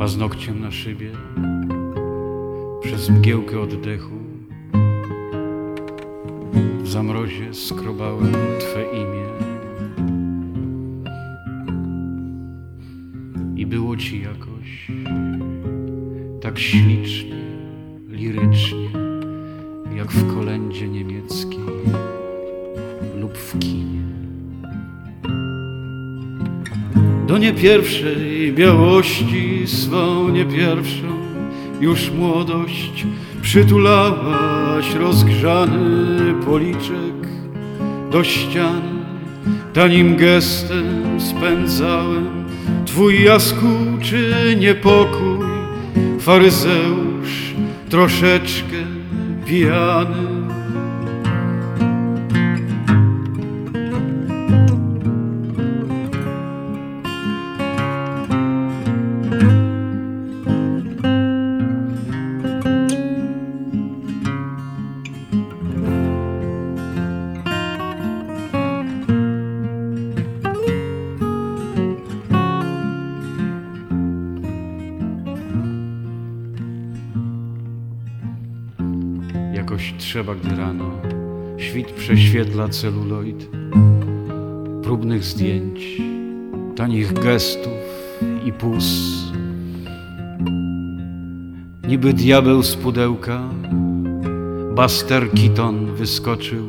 Paznokciem na szybie, przez mgiełkę oddechu, w zamrozie skrobałem Twe imię. I było Ci jakoś tak ślicznie, lirycznie, jak w kolędzie niemieckiej lub w kinie. Do nie pierwszej białości swą nie pierwszą już młodość przytulałaś rozgrzany policzek do ściany. Tanim gestem spędzałem twój jaskółczy niepokój, faryzeusz troszeczkę pijany. Trzeba, gdy rano świt prześwietla celuloid próbnych zdjęć, tanich gestów i pus. Niby diabeł z pudełka, Buster Keaton wyskoczył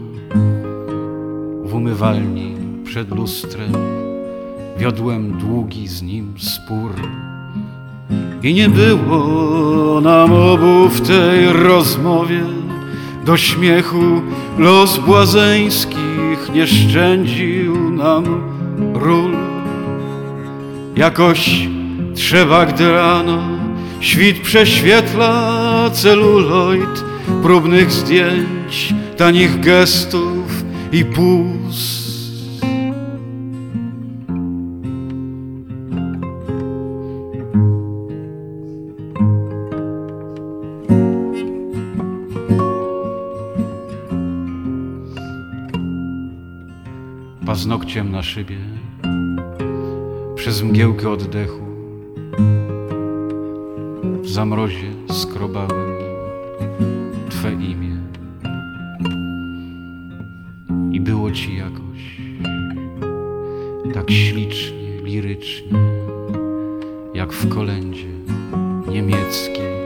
w umywalni przed lustrem. Wiodłem długi z nim spór. I nie było nam obu w tej rozmowie do śmiechu los błazeńskich nie szczędził nam ról. Jakoś trzeba, gdy rano świt prześwietla celuloid próbnych zdjęć, tanich gestów i pust. Paznokciem na szybie, przez mgiełkę oddechu, w zamrozie skrobałem Twe imię. I było Ci jakoś tak ślicznie, lirycznie, jak w kolędzie niemieckiej.